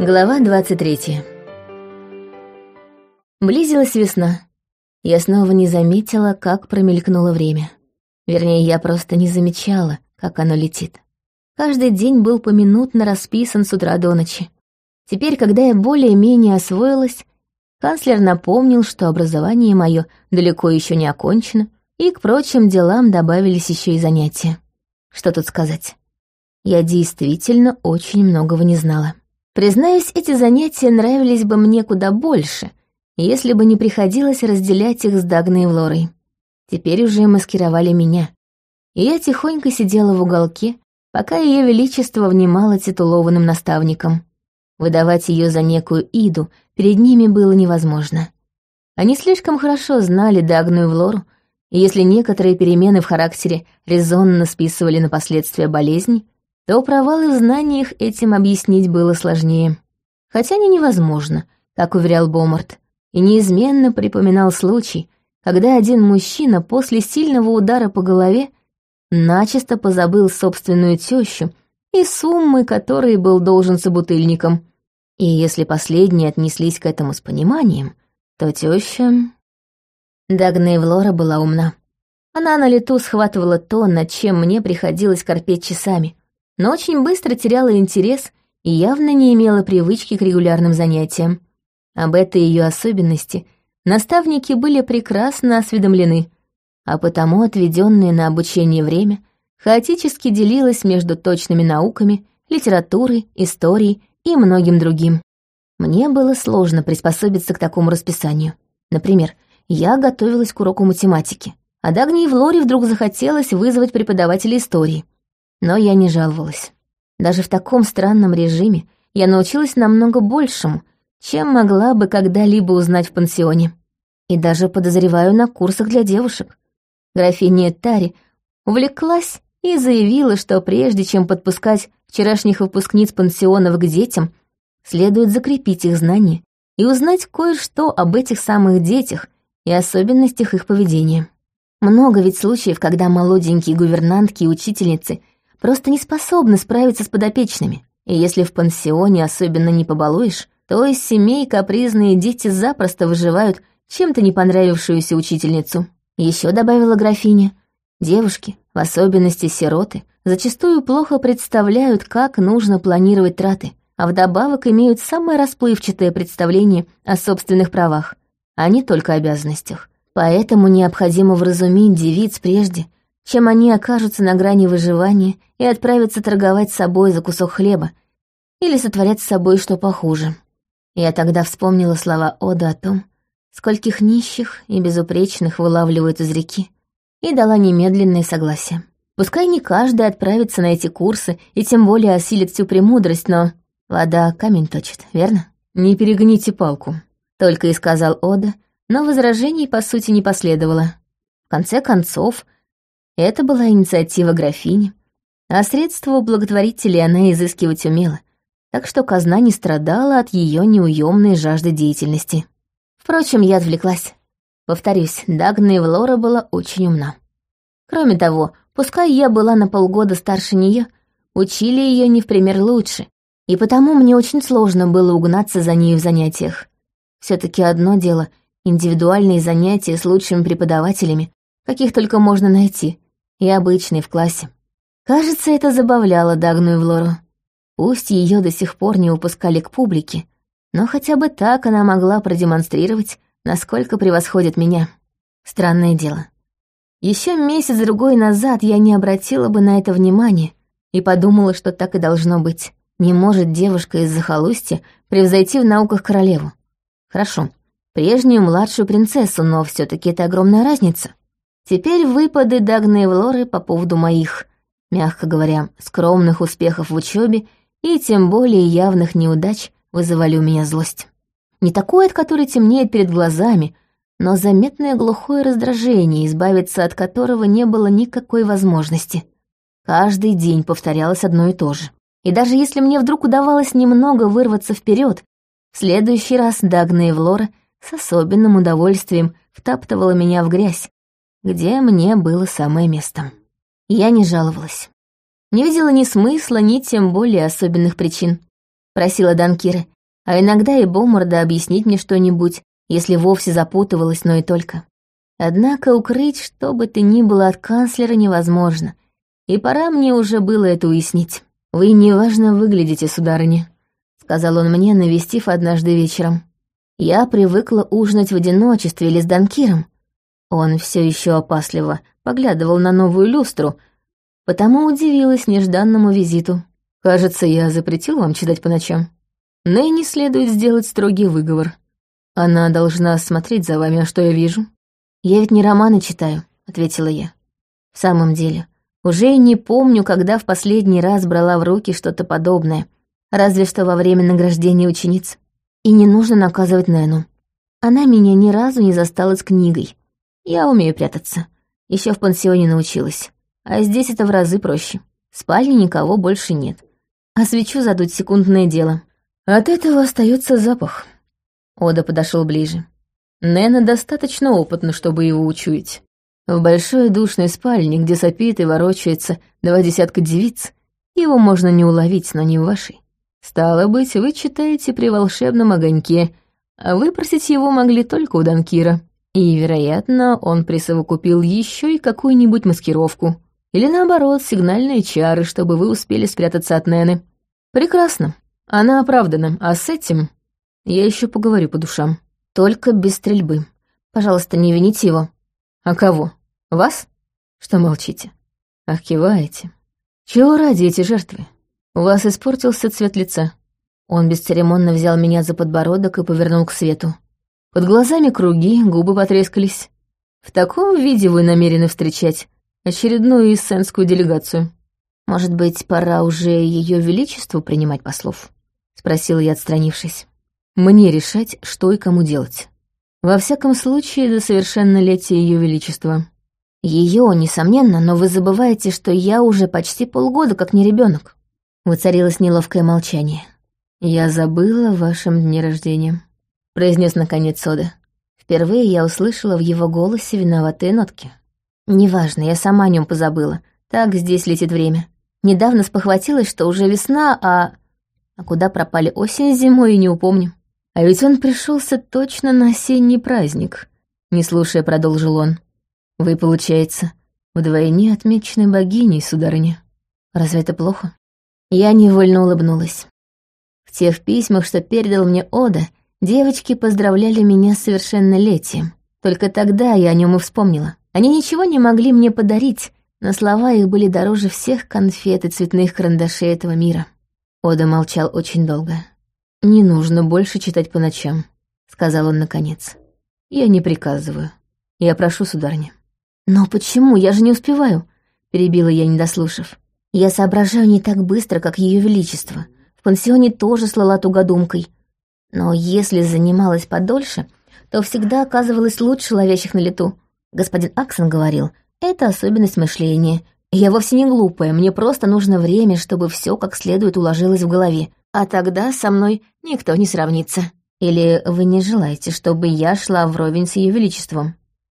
Глава 23 Близилась весна. Я снова не заметила, как промелькнуло время. Вернее, я просто не замечала, как оно летит. Каждый день был поминутно расписан с утра до ночи. Теперь, когда я более-менее освоилась, канцлер напомнил, что образование мое далеко еще не окончено, и к прочим делам добавились еще и занятия. Что тут сказать? Я действительно очень многого не знала. Признаюсь, эти занятия нравились бы мне куда больше, если бы не приходилось разделять их с Дагной и Лорой. Теперь уже маскировали меня. И я тихонько сидела в уголке, пока ее величество внимало титулованным наставникам. Выдавать ее за некую Иду перед ними было невозможно. Они слишком хорошо знали Дагну и Влору, и если некоторые перемены в характере резонно списывали на последствия болезни, то провалы в знаниях этим объяснить было сложнее. Хотя не невозможно, как уверял Бомарт, и неизменно припоминал случай, когда один мужчина после сильного удара по голове начисто позабыл собственную тещу и суммы, которые был должен собутыльникам. И если последние отнеслись к этому с пониманием, то теща... Дагна Эвлора была умна. Она на лету схватывала то, над чем мне приходилось корпеть часами — но очень быстро теряла интерес и явно не имела привычки к регулярным занятиям. Об этой ее особенности наставники были прекрасно осведомлены, а потому отведенное на обучение время хаотически делилось между точными науками, литературой, историей и многим другим. Мне было сложно приспособиться к такому расписанию. Например, я готовилась к уроку математики, а Дагни и Влоре вдруг захотелось вызвать преподавателя истории — но я не жаловалась. Даже в таком странном режиме я научилась намного большему, чем могла бы когда-либо узнать в пансионе. И даже подозреваю на курсах для девушек. Графиня Тари увлеклась и заявила, что прежде чем подпускать вчерашних выпускниц пансионов к детям, следует закрепить их знания и узнать кое-что об этих самых детях и особенностях их поведения. Много ведь случаев, когда молоденькие гувернантки и учительницы — просто не способны справиться с подопечными. И если в пансионе особенно не побалуешь, то из семей капризные дети запросто выживают чем-то не понравившуюся учительницу. Еще добавила графиня, девушки, в особенности сироты, зачастую плохо представляют, как нужно планировать траты, а вдобавок имеют самое расплывчатое представление о собственных правах, а не только обязанностях. Поэтому необходимо вразумить девиц прежде, чем они окажутся на грани выживания и отправятся торговать собой за кусок хлеба или сотворять с собой что похуже. Я тогда вспомнила слова Ода о том, скольких нищих и безупречных вылавливают из реки, и дала немедленное согласие. Пускай не каждый отправится на эти курсы и тем более осилит всю премудрость, но вода камень точит, верно? Не перегните палку, только и сказал Ода, но возражений по сути не последовало. В конце концов, это была инициатива графини, а средства у благотворителей она изыскивать умела, так что казна не страдала от ее неуемной жажды деятельности. Впрочем, я отвлеклась. Повторюсь, Дагна Эвлора была очень умна. Кроме того, пускай я была на полгода старше нее, учили ее не в пример лучше, и потому мне очень сложно было угнаться за ней в занятиях. все таки одно дело — индивидуальные занятия с лучшими преподавателями, каких только можно найти, и обычный в классе. Кажется, это забавляло Дагну и Влору. Пусть ее до сих пор не упускали к публике, но хотя бы так она могла продемонстрировать, насколько превосходит меня. Странное дело. Еще месяц-другой назад я не обратила бы на это внимания и подумала, что так и должно быть. Не может девушка из захолустья превзойти в науках королеву. Хорошо, прежнюю младшую принцессу, но все таки это огромная разница. Теперь выпады Дагны и Влоры по поводу моих, мягко говоря, скромных успехов в учебе и тем более явных неудач вызывали у меня злость. Не такое, от которой темнеет перед глазами, но заметное глухое раздражение, избавиться от которого не было никакой возможности. Каждый день повторялось одно и то же. И даже если мне вдруг удавалось немного вырваться вперед, в следующий раз Дагна и Влора с особенным удовольствием втаптывала меня в грязь, где мне было самое место. Я не жаловалась. Не видела ни смысла, ни тем более особенных причин. просила Данкира, а иногда и Бомарда объяснить мне что-нибудь, если вовсе запутывалась, но и только. Однако укрыть что бы то ни было от канцлера невозможно, и пора мне уже было это уяснить. «Вы неважно выглядите, сударыня», — сказал он мне, навестив однажды вечером. Я привыкла ужинать в одиночестве или с Данкиром. Он все еще опасливо поглядывал на новую люстру, потому удивилась нежданному визиту. «Кажется, я запретил вам читать по ночам. Ныне следует сделать строгий выговор. Она должна смотреть за вами, а что я вижу?» «Я ведь не романы читаю», — ответила я. «В самом деле, уже не помню, когда в последний раз брала в руки что-то подобное, разве что во время награждения учениц. И не нужно наказывать Нэну. Она меня ни разу не застала с книгой. Я умею прятаться. Еще в пансионе научилась. А здесь это в разы проще. В спальне никого больше нет. А свечу задуть секундное дело. От этого остается запах. Ода подошел ближе. Нэна достаточно опытна, чтобы его учуять. В большой душной спальне, где сопит и ворочается два десятка девиц, его можно не уловить, но не в вашей. Стало быть, вы читаете при волшебном огоньке, а выпросить его могли только у Данкира. И, вероятно, он присовокупил еще и какую-нибудь маскировку. Или наоборот, сигнальные чары, чтобы вы успели спрятаться от Нены. Прекрасно. Она оправдана, а с этим я еще поговорю по душам. Только без стрельбы. Пожалуйста, не вините его. А кого? Вас? Что молчите? Ах, киваете. Чего ради эти жертвы? У вас испортился цвет лица. Он бесцеремонно взял меня за подбородок и повернул к свету. Под глазами круги, губы потрескались. В таком виде вы намерены встречать очередную эссенскую делегацию. Может быть, пора уже ее величеству принимать послов? Спросила я, отстранившись. Мне решать, что и кому делать. Во всяком случае, до совершеннолетия ее величества. Ее, несомненно, но вы забываете, что я уже почти полгода как не ребенок. Воцарилось неловкое молчание. «Я забыла о вашем дне рождения», — произнес наконец Сода. Впервые я услышала в его голосе виноватые нотки. «Неважно, я сама о нем позабыла. Так здесь летит время. Недавно спохватилась, что уже весна, а... А куда пропали осень с зимой, и не упомню. А ведь он пришелся точно на осенний праздник», — не слушая, продолжил он. «Вы, получается, вдвойне отмечены богиней, сударыня. Разве это плохо?» Я невольно улыбнулась. В тех письмах, что передал мне Ода, девочки поздравляли меня с совершеннолетием. Только тогда я о нем и вспомнила. Они ничего не могли мне подарить, но слова их были дороже всех конфет и цветных карандашей этого мира. Ода молчал очень долго. «Не нужно больше читать по ночам», — сказал он наконец. «Я не приказываю. Я прошу, сударыня». «Но почему? Я же не успеваю», — перебила я, не дослушав. Я соображаю не так быстро, как Ее Величество. В пансионе тоже слала тугодумкой. Но если занималась подольше, то всегда оказывалась лучше ловящих на лету. Господин Аксон говорил, это особенность мышления. Я вовсе не глупая, мне просто нужно время, чтобы все как следует уложилось в голове. А тогда со мной никто не сравнится. Или вы не желаете, чтобы я шла вровень с Ее Величеством?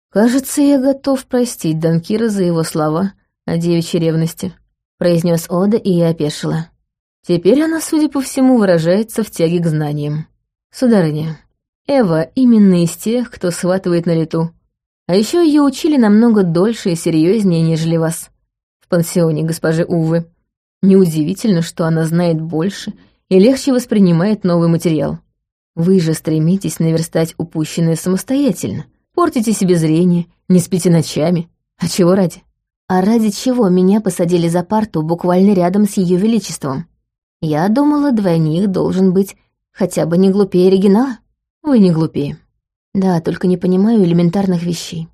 Кажется, я готов простить Данкира за его слова о девичьей ревности произнес Ода, и я опешила. Теперь она, судя по всему, выражается в тяге к знаниям. Сударыня, Эва именно из тех, кто схватывает на лету. А еще ее учили намного дольше и серьезнее, нежели вас. В пансионе госпожи Увы. Неудивительно, что она знает больше и легче воспринимает новый материал. Вы же стремитесь наверстать упущенное самостоятельно. Портите себе зрение, не спите ночами. А чего ради? А ради чего меня посадили за парту буквально рядом с Ее Величеством? Я думала, двойник должен быть хотя бы не глупее оригинала. Вы не глупее. Да, только не понимаю элементарных вещей.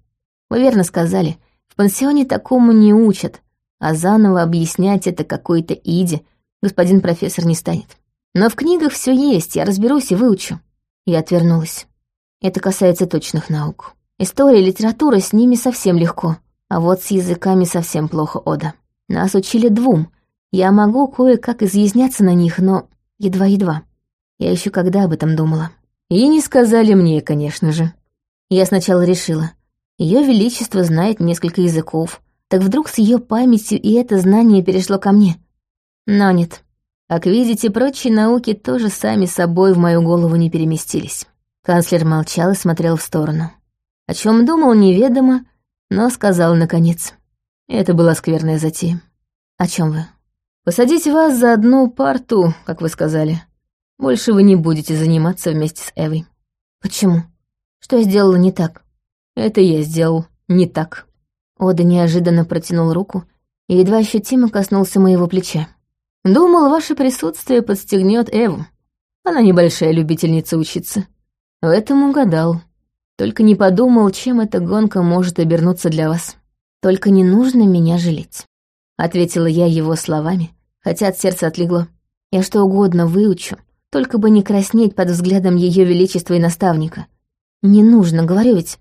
Вы верно сказали, в пансионе такому не учат, а заново объяснять это какой-то иде господин профессор не станет. Но в книгах все есть, я разберусь и выучу. Я отвернулась. Это касается точных наук. История литература с ними совсем легко — а вот с языками совсем плохо, Ода. Нас учили двум. Я могу кое-как изъясняться на них, но едва-едва. Я еще когда об этом думала. И не сказали мне, конечно же. Я сначала решила. Ее Величество знает несколько языков. Так вдруг с ее памятью и это знание перешло ко мне. Но нет. Как видите, прочие науки тоже сами собой в мою голову не переместились. Канцлер молчал и смотрел в сторону. О чем думал, неведомо, но сказал наконец. Это была скверная затея. О чем вы? Посадить вас за одну парту, как вы сказали. Больше вы не будете заниматься вместе с Эвой. Почему? Что я сделала не так? Это я сделал не так. Ода неожиданно протянул руку и едва ощутимо коснулся моего плеча. Думал, ваше присутствие подстегнет Эву. Она небольшая любительница учиться. В этом угадал. Только не подумал, чем эта гонка может обернуться для вас. Только не нужно меня жалеть. Ответила я его словами, хотя от сердца отлегло. Я что угодно выучу, только бы не краснеть под взглядом ее величества и наставника. Не нужно, говорю ведь.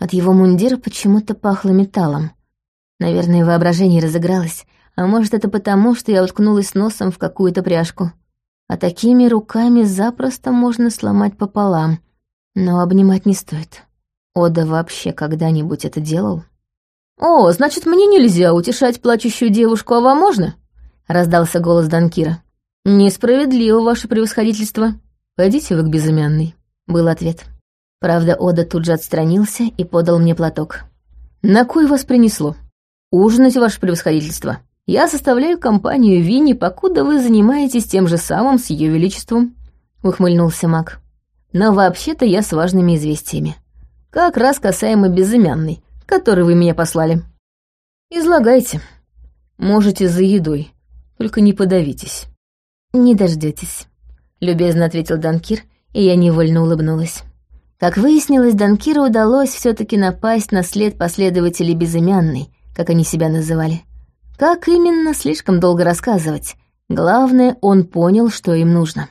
От его мундира почему-то пахло металлом. Наверное, воображение разыгралось, а может, это потому, что я уткнулась носом в какую-то пряжку. А такими руками запросто можно сломать пополам, но обнимать не стоит. Ода вообще когда-нибудь это делал? «О, значит, мне нельзя утешать плачущую девушку, а вам можно?» — раздался голос Данкира. «Несправедливо, ваше превосходительство. Пойдите вы к безымянной», — был ответ. Правда, Ода тут же отстранился и подал мне платок. «На кой вас принесло? Ужинать, ваше превосходительство. Я составляю компанию Винни, покуда вы занимаетесь тем же самым с ее величеством», — ухмыльнулся маг. Но вообще-то я с важными известиями. Как раз касаемо безымянной, которой вы меня послали. Излагайте. Можете за едой, только не подавитесь. Не дождетесь, любезно ответил Данкир, и я невольно улыбнулась. Как выяснилось, Данкиру удалось все таки напасть на след последователей безымянной, как они себя называли. Как именно, слишком долго рассказывать. Главное, он понял, что им нужно.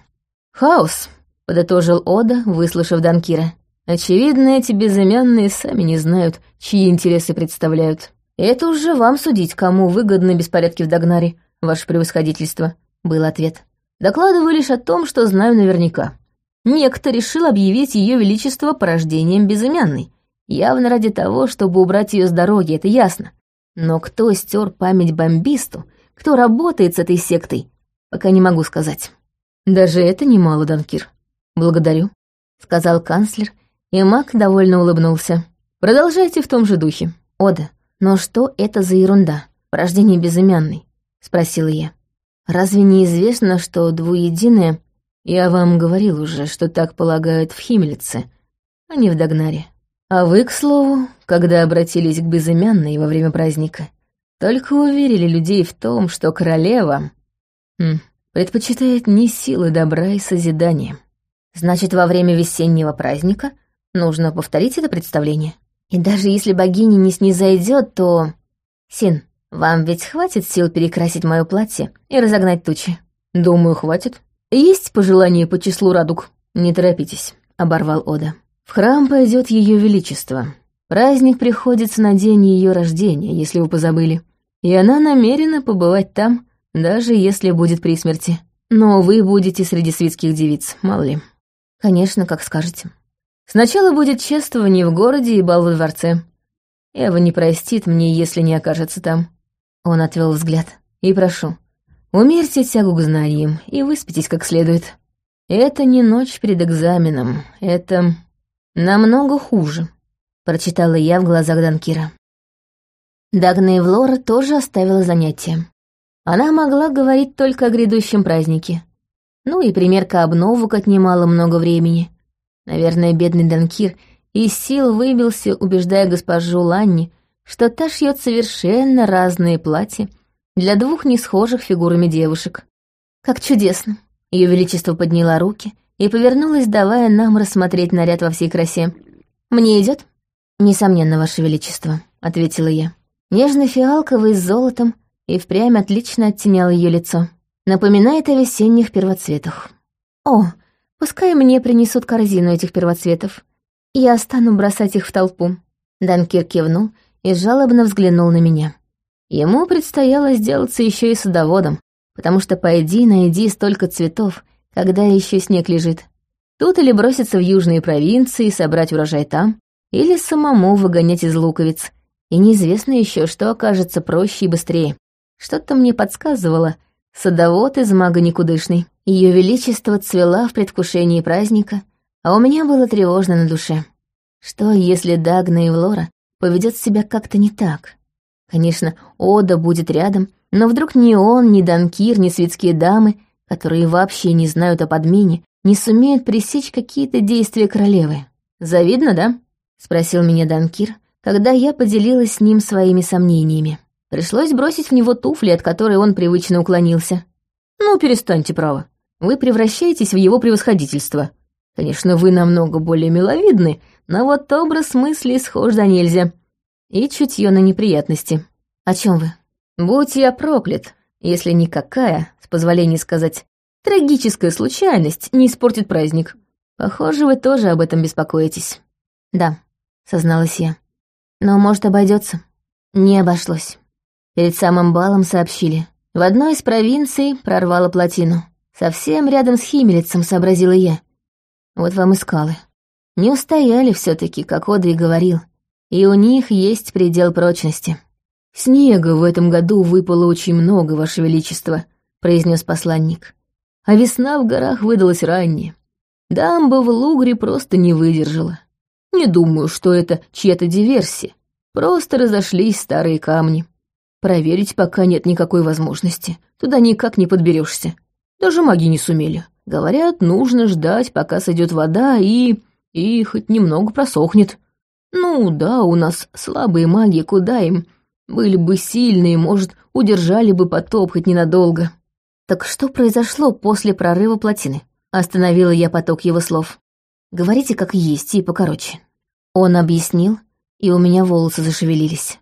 «Хаос», подытожил Ода, выслушав Данкира. Очевидно, эти безымянные сами не знают, чьи интересы представляют. Это уже вам судить, кому выгодны беспорядки в Дагнаре, ваше превосходительство, был ответ. Докладываю лишь о том, что знаю наверняка. Некто решил объявить ее величество порождением безымянной. Явно ради того, чтобы убрать ее с дороги, это ясно. Но кто стер память бомбисту, кто работает с этой сектой, пока не могу сказать. Даже это немало, Данкир. «Благодарю», — сказал канцлер, и маг довольно улыбнулся. «Продолжайте в том же духе». «Ода, но что это за ерунда? Рождение безымянной?» — спросила я. «Разве не известно, что двуединое...» «Я вам говорил уже, что так полагают в Химелице, а не в Дагнаре. А вы, к слову, когда обратились к безымянной во время праздника, только уверили людей в том, что королева хм, предпочитает не силы добра и созидания». Значит, во время весеннего праздника нужно повторить это представление. И даже если богиня не снизойдет, то... Син, вам ведь хватит сил перекрасить мое платье и разогнать тучи? Думаю, хватит. Есть пожелание по числу радуг? Не торопитесь, оборвал Ода. В храм пойдет ее величество. Праздник приходится на день ее рождения, если вы позабыли. И она намерена побывать там, даже если будет при смерти. Но вы будете среди светских девиц, мало ли. «Конечно, как скажете. Сначала будет чествование в городе и бал во дворце. Эва не простит мне, если не окажется там». Он отвел взгляд. «И прошу, умерьте тягу к знаниям и выспитесь как следует. Это не ночь перед экзаменом, это намного хуже», — прочитала я в глазах Данкира. Дагна Эвлора тоже оставила занятие. Она могла говорить только о грядущем празднике. Ну и примерка обновок отнимала много времени. Наверное, бедный Данкир из сил выбился, убеждая госпожу Ланни, что та шьет совершенно разные платья для двух несхожих фигурами девушек. Как чудесно! Ее Величество подняла руки и повернулась, давая нам рассмотреть наряд во всей красе. «Мне идет? «Несомненно, Ваше Величество», — ответила я. Нежно-фиалковый с золотом и впрямь отлично оттенял ее лицо. Напоминает о весенних первоцветах. О, пускай мне принесут корзину этих первоцветов. Я стану бросать их в толпу. Данкир кивнул и жалобно взглянул на меня. Ему предстояло сделаться еще и садоводом, потому что пойди найди столько цветов, когда еще снег лежит. Тут или броситься в южные провинции и собрать урожай там, или самому выгонять из луковиц. И неизвестно еще, что окажется проще и быстрее. Что-то мне подсказывало, Садовод из мага никудышный. Ее величество цвела в предвкушении праздника, а у меня было тревожно на душе. Что, если Дагна и Влора поведет себя как-то не так? Конечно, Ода будет рядом, но вдруг ни он, ни Данкир, ни светские дамы, которые вообще не знают о подмене, не сумеют пресечь какие-то действия королевы. «Завидно, да?» — спросил меня Данкир, когда я поделилась с ним своими сомнениями. Пришлось бросить в него туфли, от которой он привычно уклонился. «Ну, перестаньте, право. Вы превращаетесь в его превосходительство. Конечно, вы намного более миловидны, но вот образ мысли схож за нельзя. И чутье на неприятности. О чем вы? Будь я проклят, если никакая, с позволения сказать, трагическая случайность не испортит праздник. Похоже, вы тоже об этом беспокоитесь. Да, созналась я. Но, может, обойдется. Не обошлось. Перед самым балом сообщили. В одной из провинций прорвало плотину. Совсем рядом с Химелицем, сообразила я. Вот вам и скалы. Не устояли все таки как Ода и говорил. И у них есть предел прочности. «Снега в этом году выпало очень много, Ваше Величество», — произнес посланник. «А весна в горах выдалась ранняя. Дамба в Лугре просто не выдержала. Не думаю, что это чья-то диверсия. Просто разошлись старые камни. Проверить пока нет никакой возможности. Туда никак не подберешься. Даже маги не сумели. Говорят, нужно ждать, пока сойдет вода и... и хоть немного просохнет. Ну да, у нас слабые маги, куда им? Были бы сильные, может, удержали бы потоп хоть ненадолго. Так что произошло после прорыва плотины? Остановила я поток его слов. Говорите как есть и покороче. Он объяснил, и у меня волосы зашевелились.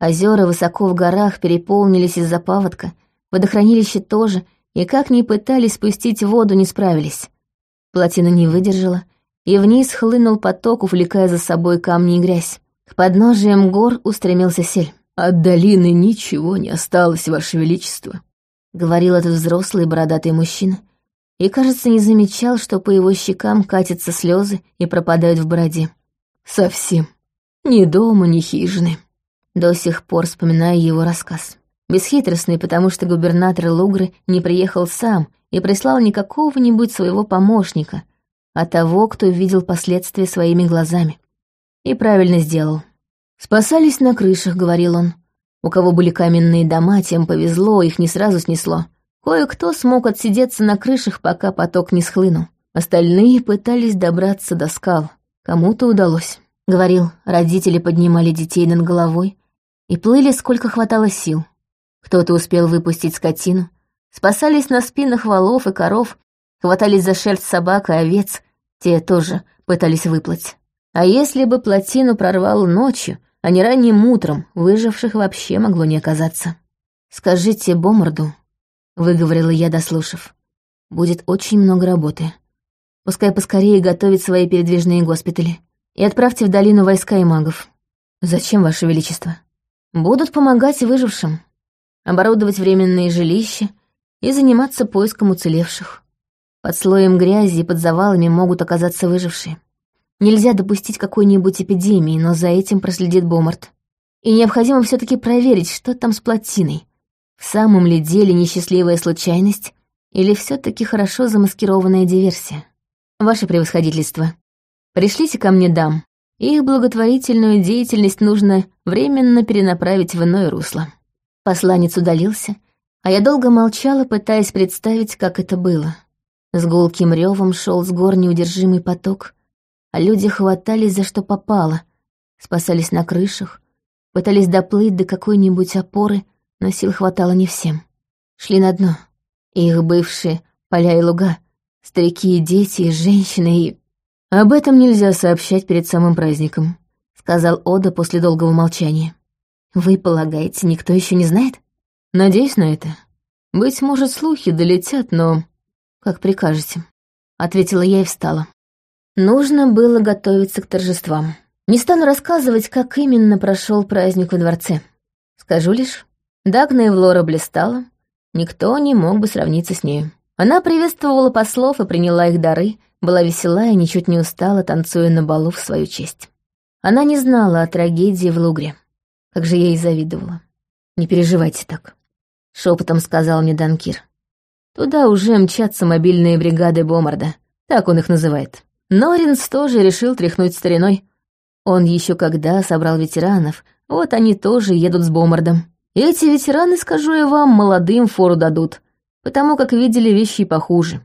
Озера высоко в горах переполнились из-за паводка, водохранилище тоже, и как ни пытались спустить воду, не справились. Плотина не выдержала, и вниз хлынул поток, увлекая за собой камни и грязь. К подножиям гор устремился сель. «От долины ничего не осталось, Ваше Величество», — говорил этот взрослый бородатый мужчина, и, кажется, не замечал, что по его щекам катятся слезы и пропадают в бороде. «Совсем. Ни дома, ни хижины». До сих пор вспоминаю его рассказ. Бесхитростный, потому что губернатор Лугры не приехал сам и прислал не какого-нибудь своего помощника, а того, кто видел последствия своими глазами. И правильно сделал. «Спасались на крышах», — говорил он. «У кого были каменные дома, тем повезло, их не сразу снесло. Кое-кто смог отсидеться на крышах, пока поток не схлынул. Остальные пытались добраться до скал. Кому-то удалось». Говорил, родители поднимали детей над головой, и плыли сколько хватало сил. Кто-то успел выпустить скотину, спасались на спинах валов и коров, хватались за шерсть собак и овец, те тоже пытались выплыть. А если бы плотину прорвало ночью, а не ранним утром, выживших вообще могло не оказаться. «Скажите Бомарду», — выговорила я, дослушав, — «будет очень много работы. Пускай поскорее готовит свои передвижные госпитали. И отправьте в долину войска и магов. Зачем, Ваше Величество?» Будут помогать выжившим, оборудовать временные жилища и заниматься поиском уцелевших. Под слоем грязи и под завалами могут оказаться выжившие. Нельзя допустить какой-нибудь эпидемии, но за этим проследит Бомарт. И необходимо все таки проверить, что там с плотиной. В самом ли деле несчастливая случайность или все таки хорошо замаскированная диверсия? Ваше превосходительство, пришлите ко мне дам, их благотворительную деятельность нужно временно перенаправить в иное русло. Посланец удалился, а я долго молчала, пытаясь представить, как это было. С гулким ревом шел с гор неудержимый поток, а люди хватались за что попало, спасались на крышах, пытались доплыть до какой-нибудь опоры, но сил хватало не всем. Шли на дно. Их бывшие поля и луга, старики и дети, и женщины, и «Об этом нельзя сообщать перед самым праздником», — сказал Ода после долгого молчания. «Вы полагаете, никто еще не знает?» «Надеюсь на это. Быть может, слухи долетят, но...» «Как прикажете», — ответила я и встала. Нужно было готовиться к торжествам. Не стану рассказывать, как именно прошел праздник во дворце. Скажу лишь, Дагна Эвлора блистала, никто не мог бы сравниться с нею. Она приветствовала послов и приняла их дары, была весела и ничуть не устала, танцуя на балу в свою честь. Она не знала о трагедии в Лугре. Как же я ей завидовала. «Не переживайте так», — шепотом сказал мне Данкир. Туда уже мчатся мобильные бригады Бомарда, так он их называет. Норинс тоже решил тряхнуть стариной. Он еще когда собрал ветеранов, вот они тоже едут с Бомардом. Эти ветераны, скажу я вам, молодым фору дадут, потому как видели вещи похуже.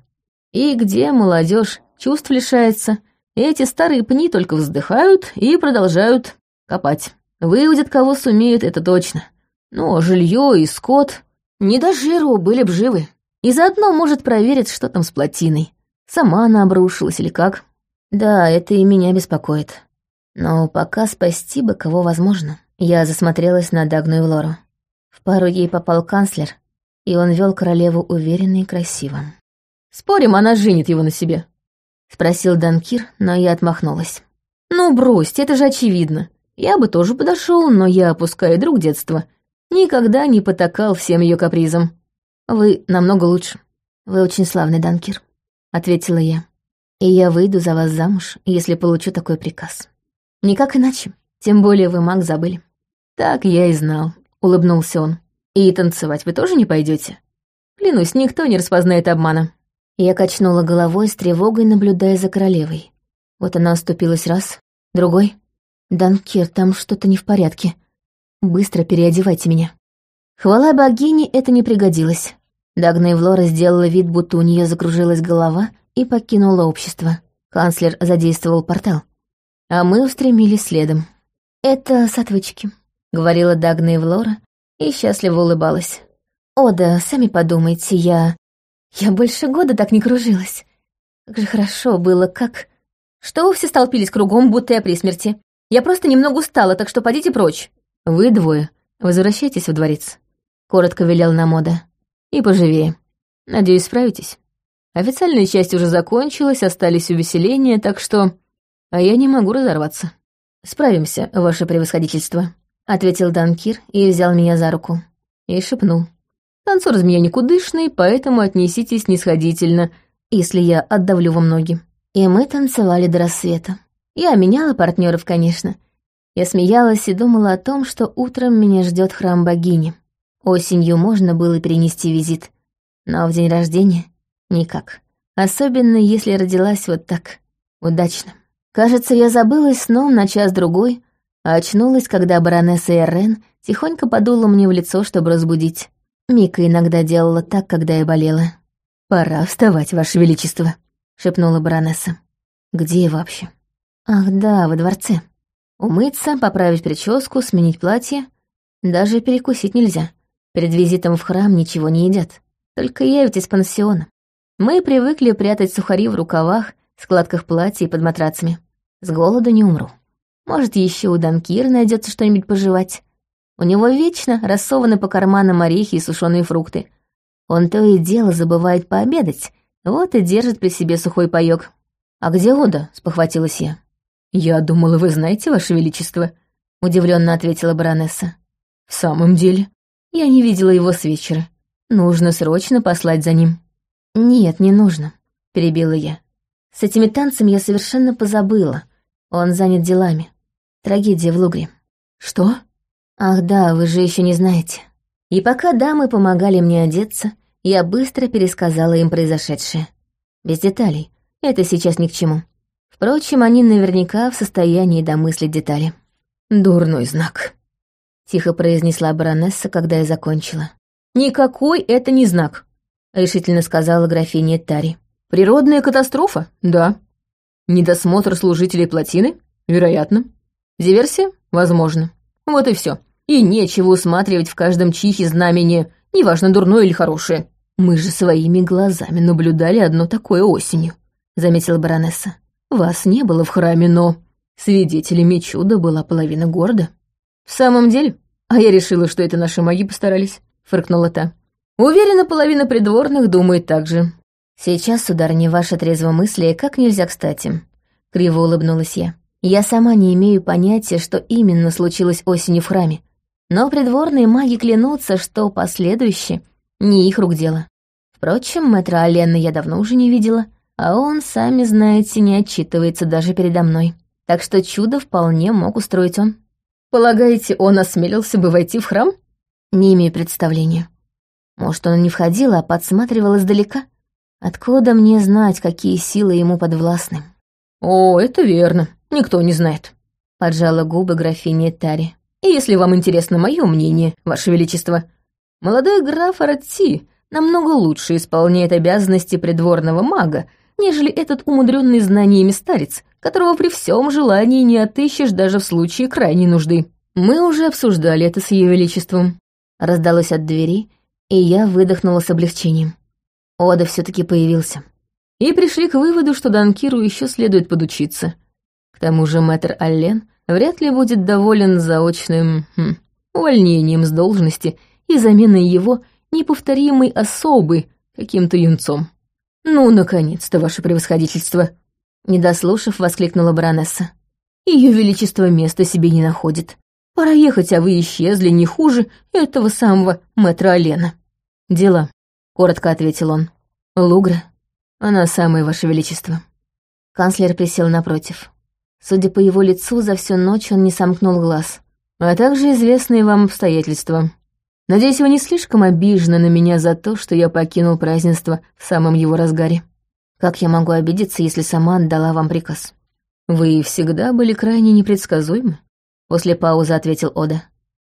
И где молодежь чувств лишается, эти старые пни только вздыхают и продолжают копать. Выудят, кого сумеют, это точно. А жилье и скот, не до жиру, были б живы. И заодно может проверить, что там с плотиной. Сама она обрушилась или как. Да, это и меня беспокоит. Но пока спасти бы кого возможно. Я засмотрелась на Дагну и Лору. В пару ей попал канцлер, и он вел королеву уверенно и красиво. «Спорим, она женит его на себе?» — спросил Данкир, но я отмахнулась. «Ну, бросьте, это же очевидно. Я бы тоже подошел, но я, опускаю друг детства, никогда не потакал всем ее капризам. Вы намного лучше. Вы очень славный, Данкир», — ответила я. «И я выйду за вас замуж, если получу такой приказ. Никак иначе, тем более вы маг забыли». «Так я и знал», — улыбнулся он. «И танцевать вы тоже не пойдете? Клянусь, никто не распознает обмана». Я качнула головой с тревогой, наблюдая за королевой. Вот она оступилась раз, другой. «Данкер, там что-то не в порядке. Быстро переодевайте меня». Хвала богине, это не пригодилось. Дагна Эвлора сделала вид, будто у нее закружилась голова и покинула общество. Канцлер задействовал портал. А мы устремились следом. «Это с отвычки», — говорила Дагна Эвлора и счастливо улыбалась. «О да, сами подумайте, я я больше года так не кружилась. Как же хорошо было, как... Что вы все столпились кругом, будто я при смерти? Я просто немного устала, так что подите прочь. Вы двое. Возвращайтесь в дворец. Коротко велел на мода. И поживее. Надеюсь, справитесь. Официальная часть уже закончилась, остались увеселения, так что... А я не могу разорваться. Справимся, ваше превосходительство. Ответил Данкир и взял меня за руку. И шепнул. Танцор из меня никудышный, поэтому отнеситесь снисходительно, если я отдавлю вам ноги. И мы танцевали до рассвета. Я меняла партнеров, конечно. Я смеялась и думала о том, что утром меня ждет храм богини. Осенью можно было перенести визит, но в день рождения — никак. Особенно, если родилась вот так, удачно. Кажется, я забылась сном на час-другой, а очнулась, когда баронесса Эрен тихонько подула мне в лицо, чтобы разбудить. Мика иногда делала так, когда я болела. «Пора вставать, Ваше Величество», — шепнула баронесса. «Где вообще?» «Ах да, во дворце. Умыться, поправить прическу, сменить платье. Даже перекусить нельзя. Перед визитом в храм ничего не едят. Только я ведь из пансиона. Мы привыкли прятать сухари в рукавах, складках платья и под матрацами. С голоду не умру. Может, еще у Данкира найдется что-нибудь пожевать. У него вечно рассованы по карманам орехи и сушеные фрукты. Он то и дело забывает пообедать, вот и держит при себе сухой паёк. «А где Ода?» — спохватилась я. «Я думала, вы знаете, Ваше Величество», — удивленно ответила баронесса. «В самом деле, я не видела его с вечера. Нужно срочно послать за ним». «Нет, не нужно», — перебила я. «С этими танцами я совершенно позабыла. Он занят делами. Трагедия в Лугре». «Что?» Ах да, вы же еще не знаете. И пока дамы помогали мне одеться, я быстро пересказала им произошедшее. Без деталей. Это сейчас ни к чему. Впрочем, они наверняка в состоянии домыслить детали. «Дурной знак», — тихо произнесла баронесса, когда я закончила. «Никакой это не знак», — решительно сказала графиня Тари. «Природная катастрофа? Да. Недосмотр служителей плотины? Вероятно. Диверсия? Возможно. Вот и все и нечего усматривать в каждом чихе знамение, неважно, дурное или хорошее. Мы же своими глазами наблюдали одно такое осенью, заметила баронесса. Вас не было в храме, но свидетелями чуда была половина города. В самом деле? А я решила, что это наши маги постарались, фыркнула та. Уверена, половина придворных думает так же. Сейчас, сударыня, ваше трезвомыслие как нельзя кстати. Криво улыбнулась я. Я сама не имею понятия, что именно случилось осенью в храме. Но придворные маги клянутся, что последующее не их рук дело. Впрочем, мэтра Аленна я давно уже не видела, а он, сами знаете, не отчитывается даже передо мной. Так что чудо вполне мог устроить он. Полагаете, он осмелился бы войти в храм? Не имею представления. Может, он не входил, а подсматривал издалека? Откуда мне знать, какие силы ему подвластны? «О, это верно, никто не знает», — поджала губы графиня Тари. «И если вам интересно мое мнение, Ваше Величество, молодой граф Аратти намного лучше исполняет обязанности придворного мага, нежели этот умудренный знаниями старец, которого при всем желании не отыщешь даже в случае крайней нужды. Мы уже обсуждали это с ее величеством. Раздалось от двери, и я выдохнула с облегчением. Ода все таки появился. И пришли к выводу, что Данкиру еще следует подучиться. К тому же мэтр Аллен вряд ли будет доволен заочным хм, увольнением с должности и заменой его неповторимой особы каким-то юнцом. «Ну, наконец-то, ваше превосходительство!» Не дослушав, воскликнула баронесса. Ее величество места себе не находит. Пора ехать, а вы исчезли не хуже этого самого мэтра Алена. Дела, коротко ответил он. Лугра, она самое ваше величество. Канцлер присел напротив. Судя по его лицу, за всю ночь он не сомкнул глаз. А также известные вам обстоятельства. Надеюсь, вы не слишком обижены на меня за то, что я покинул празднество в самом его разгаре. Как я могу обидеться, если сама отдала вам приказ? Вы всегда были крайне непредсказуемы, после паузы ответил Ода.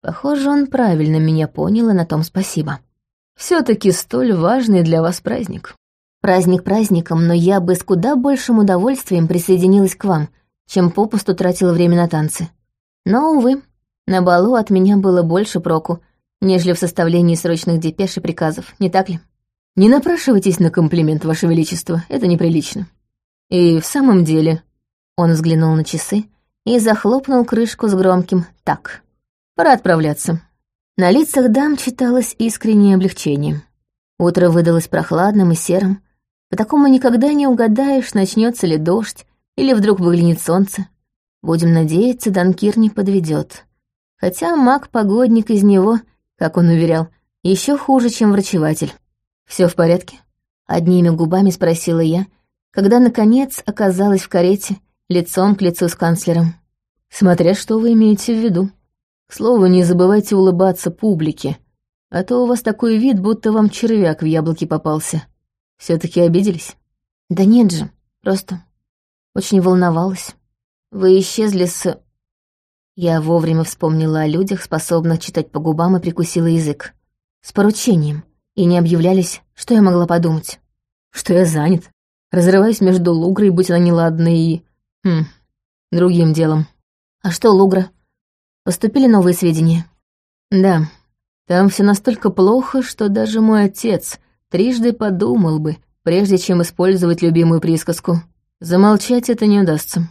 Похоже, он правильно меня понял, и на том спасибо. все таки столь важный для вас праздник. Праздник праздником, но я бы с куда большим удовольствием присоединилась к вам, чем попусту тратила время на танцы. Но, увы, на балу от меня было больше проку, нежели в составлении срочных депеш и приказов, не так ли? Не напрашивайтесь на комплимент, Ваше Величество, это неприлично. И в самом деле...» Он взглянул на часы и захлопнул крышку с громким «так». «Пора отправляться». На лицах дам читалось искреннее облегчение. Утро выдалось прохладным и серым. По такому никогда не угадаешь, начнется ли дождь или вдруг выглянет солнце. Будем надеяться, Данкир не подведет. Хотя маг-погодник из него, как он уверял, еще хуже, чем врачеватель. Все в порядке?» Одними губами спросила я, когда, наконец, оказалась в карете, лицом к лицу с канцлером. «Смотря что вы имеете в виду. К слову, не забывайте улыбаться публике, а то у вас такой вид, будто вам червяк в яблоке попался. все таки обиделись?» «Да нет же, просто очень волновалась. Вы исчезли с...» Я вовремя вспомнила о людях, способных читать по губам, и прикусила язык. «С поручением и не объявлялись, что я могла подумать? Что я занят. Разрываюсь между Лугрой, будь она неладной, и... Хм, другим делом. А что Лугра? Поступили новые сведения? Да, там все настолько плохо, что даже мой отец трижды подумал бы, прежде чем использовать любимую присказку. Замолчать это не удастся.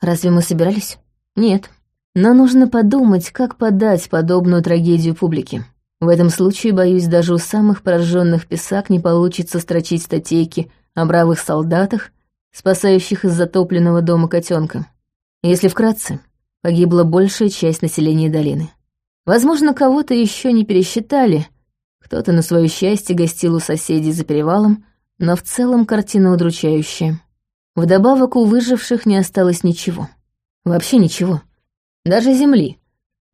Разве мы собирались? Нет. Но нужно подумать, как подать подобную трагедию публике. В этом случае, боюсь, даже у самых пораженных писак не получится строчить статейки о бравых солдатах, спасающих из затопленного дома котенка. Если вкратце, погибла большая часть населения долины. Возможно, кого-то еще не пересчитали, кто-то на свое счастье гостил у соседей за перевалом, но в целом картина удручающая. Вдобавок у выживших не осталось ничего. Вообще ничего. Даже земли.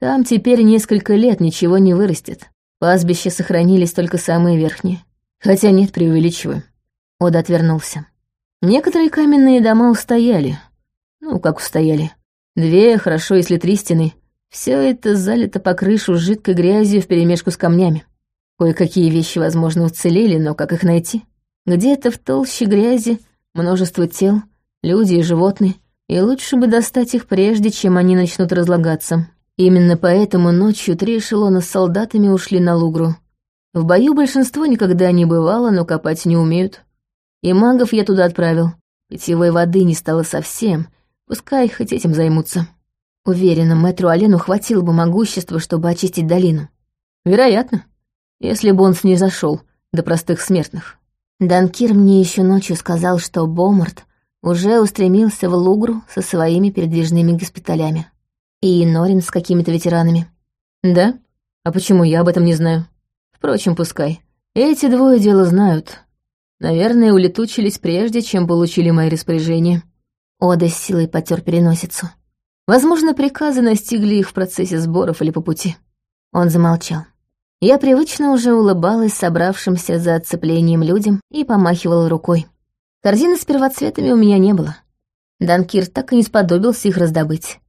Там теперь несколько лет ничего не вырастет. Пастбища сохранились только самые верхние. Хотя нет, преувеличиваю. Ода отвернулся. Некоторые каменные дома устояли. Ну, как устояли. Две, хорошо, если три стены. Все это залито по крышу жидкой грязью вперемешку с камнями. Кое-какие вещи, возможно, уцелели, но как их найти? Где-то в толще грязи множество тел, люди и животные, и лучше бы достать их прежде, чем они начнут разлагаться. Именно поэтому ночью три эшелона с солдатами ушли на Лугру. В бою большинство никогда не бывало, но копать не умеют. И магов я туда отправил. Питьевой воды не стало совсем, пускай хоть этим займутся. Уверена, мэтру Алену хватило бы могущества, чтобы очистить долину. Вероятно, если бы он снизошел до простых смертных. Данкир мне еще ночью сказал, что Бомарт уже устремился в Лугру со своими передвижными госпиталями. И Норин с какими-то ветеранами. Да? А почему я об этом не знаю? Впрочем, пускай. Эти двое дело знают. Наверное, улетучились прежде, чем получили мои распоряжения. Ода с силой потер переносицу. Возможно, приказы настигли их в процессе сборов или по пути. Он замолчал. Я привычно уже улыбалась собравшимся за отцеплением людям и помахивала рукой. Корзины с первоцветами у меня не было. Данкир так и не сподобился их раздобыть.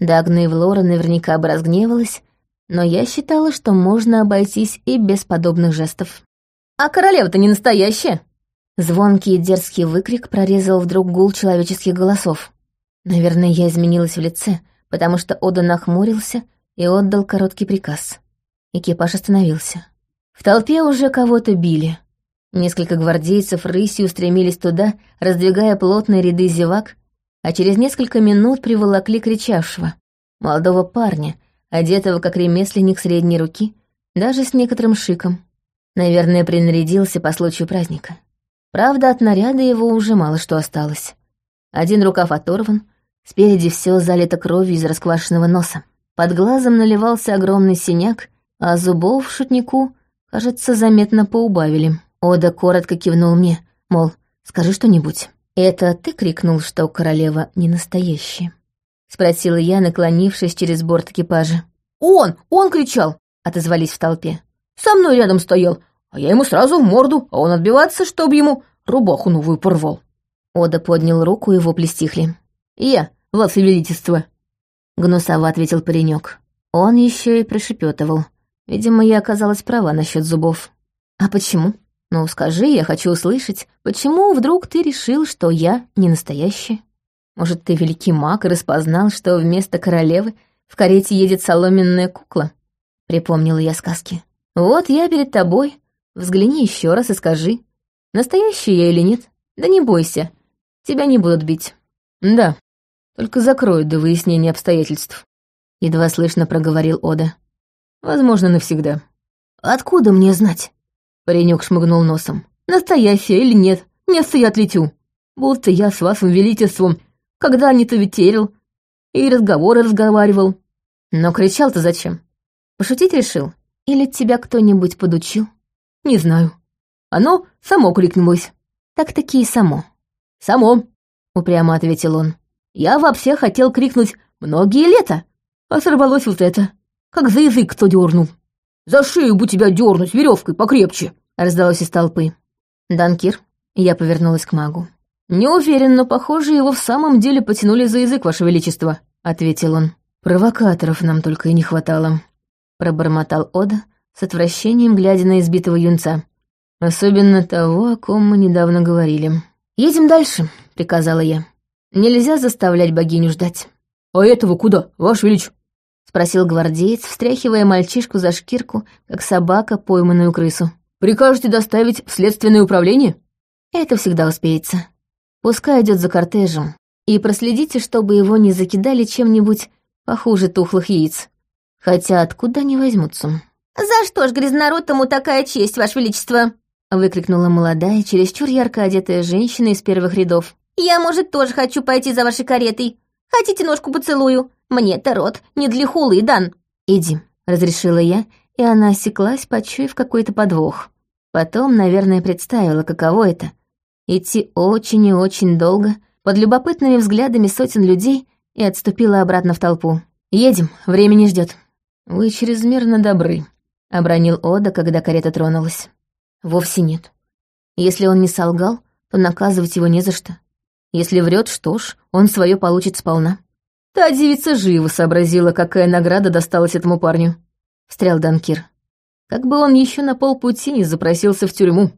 Дагна и Влора наверняка бы разгневалась, но я считала, что можно обойтись и без подобных жестов. «А королева-то не настоящая!» Звонкий и дерзкий выкрик прорезал вдруг гул человеческих голосов. Наверное, я изменилась в лице, потому что Ода нахмурился и отдал короткий приказ. Экипаж остановился. В толпе уже кого-то били. Несколько гвардейцев рысью устремились туда, раздвигая плотные ряды зевак, а через несколько минут приволокли кричавшего. Молодого парня, одетого как ремесленник средней руки, даже с некоторым шиком. Наверное, принарядился по случаю праздника. Правда, от наряда его уже мало что осталось. Один рукав оторван, спереди все залито кровью из расквашенного носа. Под глазом наливался огромный синяк, а зубов шутнику, кажется, заметно поубавили. Ода коротко кивнул мне, мол, скажи что-нибудь. «Это ты крикнул, что королева не настоящая?» — спросила я, наклонившись через борт экипажа. «Он! Он кричал!» — отозвались в толпе. «Со мной рядом стоял, а я ему сразу в морду, а он отбиваться, чтобы ему рубаху новую порвал». Ода поднял руку, и вопли стихли. «Я, ваше величество!» — гнусаво ответил паренек. Он еще и пришепетывал. Видимо, я оказалась права насчет зубов. А почему? Ну, скажи, я хочу услышать, почему вдруг ты решил, что я не настоящая? Может, ты великий маг и распознал, что вместо королевы в карете едет соломенная кукла? Припомнила я сказки. Вот я перед тобой. Взгляни еще раз и скажи, настоящая я или нет. Да не бойся, тебя не будут бить. Да, только закроют до выяснения обстоятельств. Едва слышно проговорил Ода. Возможно, навсегда. Откуда мне знать? Паренек шмыгнул носом. Настоящая или нет, не стоят летю. Будто я с вашим величеством когда-то ветерил и разговоры разговаривал. Но кричал-то зачем? Пошутить решил? Или тебя кто-нибудь подучил? Не знаю. Оно само крикнулось. Так-таки и само. Само, упрямо ответил он. Я вообще хотел крикнуть «многие лета», а сорвалось вот это как за язык кто дернул. За шею бы тебя дернуть веревкой покрепче, раздалось из толпы. Данкир, я повернулась к магу. Не уверен, но, похоже, его в самом деле потянули за язык, Ваше Величество, ответил он. Провокаторов нам только и не хватало, пробормотал Ода, с отвращением глядя на избитого юнца. Особенно того, о ком мы недавно говорили. «Едем дальше», — приказала я. «Нельзя заставлять богиню ждать». «А этого куда, Ваше Величество?» Спросил гвардеец, встряхивая мальчишку за шкирку, как собака, пойманную крысу. «Прикажете доставить в следственное управление?» «Это всегда успеется. Пускай идет за кортежем. И проследите, чтобы его не закидали чем-нибудь похуже тухлых яиц. Хотя откуда они возьмутся?» «За что ж грязнородому такая честь, Ваше Величество?» выкрикнула молодая, чересчур ярко одетая женщина из первых рядов. «Я, может, тоже хочу пойти за вашей каретой. Хотите ножку поцелую? Мне-то рот не для хулы дан». «Иди», — разрешила я, и она осеклась, почуяв какой-то подвох. Потом, наверное, представила, каково это — идти очень и очень долго, под любопытными взглядами сотен людей, и отступила обратно в толпу. «Едем, время не ждет. «Вы чрезмерно добры», — обронил Ода, когда карета тронулась. «Вовсе нет. Если он не солгал, то наказывать его не за что. Если врет, что ж, он свое получит сполна». Та девица живо сообразила, какая награда досталась этому парню. Встрял Данкир. Как бы он еще на полпути не запросился в тюрьму.